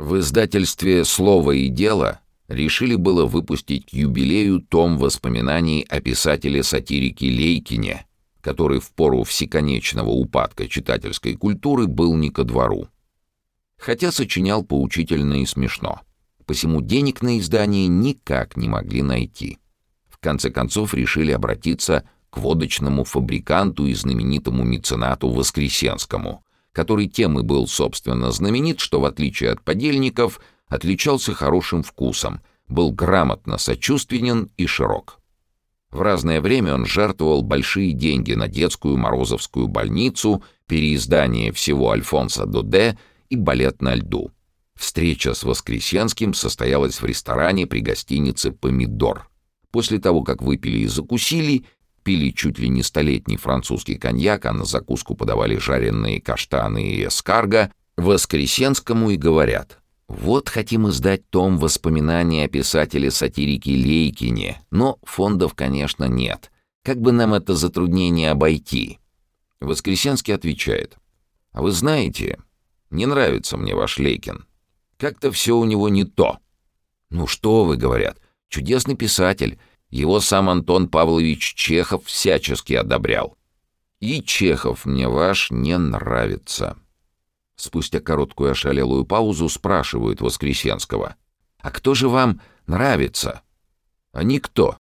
В издательстве «Слово и дело» решили было выпустить к юбилею том воспоминаний о писателе-сатирике Лейкине, который в пору всеконечного упадка читательской культуры был не ко двору. Хотя сочинял поучительно и смешно. Посему денег на издание никак не могли найти. В конце концов решили обратиться к водочному фабриканту и знаменитому меценату Воскресенскому, который тем и был, собственно, знаменит, что, в отличие от подельников, отличался хорошим вкусом, был грамотно сочувственен и широк. В разное время он жертвовал большие деньги на детскую Морозовскую больницу, переиздание всего Альфонса Доде и балет на льду. Встреча с Воскресенским состоялась в ресторане при гостинице «Помидор». После того, как выпили и закусили, пили чуть ли не столетний французский коньяк, а на закуску подавали жареные каштаны и эскарго, Воскресенскому и говорят «Вот хотим издать том воспоминаний о писателе-сатирике Лейкине, но фондов, конечно, нет. Как бы нам это затруднение обойти?» Воскресенский отвечает «А вы знаете, не нравится мне ваш Лейкин. Как-то все у него не то». «Ну что вы, — говорят, — чудесный писатель, его сам Антон Павлович Чехов всячески одобрял. И Чехов мне ваш не нравится. Спустя короткую ошалелую паузу спрашивают Воскресенского. «А кто же вам нравится?» «А никто.